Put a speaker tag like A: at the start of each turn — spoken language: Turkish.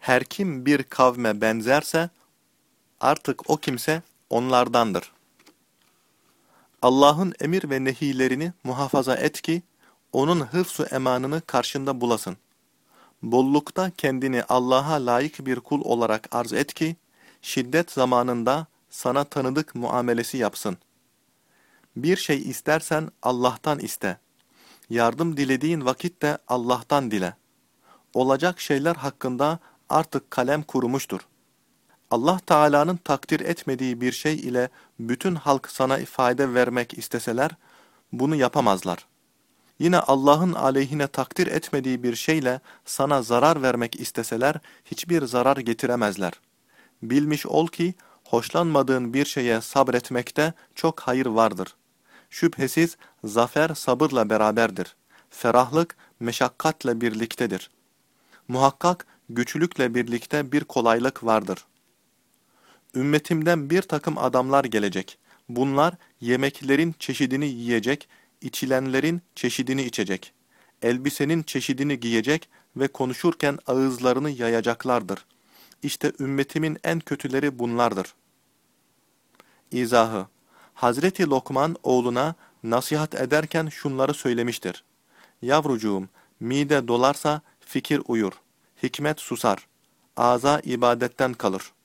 A: Her kim bir kavme benzerse, artık o kimse onlardandır. Allah'ın emir ve nehilerini muhafaza et ki, onun hıfzu emanını karşında bulasın. Bollukta kendini Allah'a layık bir kul olarak arz et ki, şiddet zamanında sana tanıdık muamelesi yapsın. Bir şey istersen Allah'tan iste. Yardım dilediğin vakitte Allah'tan dile. Olacak şeyler hakkında artık kalem kurumuştur. Allah Teala'nın takdir etmediği bir şey ile bütün halk sana ifade vermek isteseler, bunu yapamazlar. Yine Allah'ın aleyhine takdir etmediği bir şeyle sana zarar vermek isteseler, hiçbir zarar getiremezler. Bilmiş ol ki, hoşlanmadığın bir şeye sabretmekte çok hayır vardır. Şüphesiz zafer sabırla beraberdir. Ferahlık meşakkatle birliktedir. Muhakkak güçlükle birlikte bir kolaylık vardır. Ümmetimden bir takım adamlar gelecek. Bunlar yemeklerin çeşidini yiyecek, içilenlerin çeşidini içecek. Elbisenin çeşidini giyecek ve konuşurken ağızlarını yayacaklardır. İşte ümmetimin en kötüleri bunlardır. İzahı Hazreti Lokman oğluna nasihat ederken şunları söylemiştir. Yavrucuğum, mide dolarsa fikir uyur, hikmet susar, ağza ibadetten kalır.''